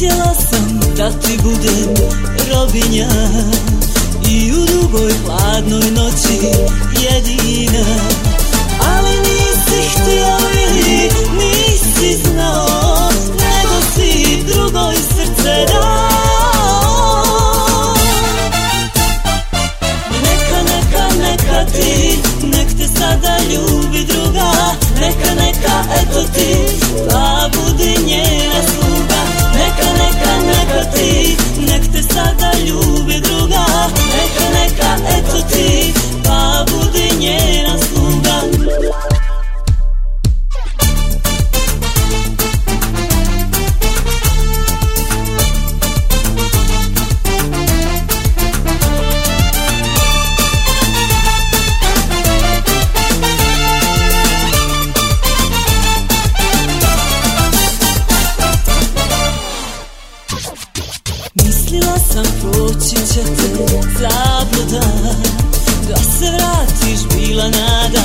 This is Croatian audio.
Htjela sam da ti budem robinja I u dugoj hladnoj noći jedina. Ali nisi htio ili nisi znao Nego si drugoj srce dao. Neka, neka, neka ti Nek te sada ljubi druga Neka, neka, eto ti će te zabluda. Da se vratiš bila nada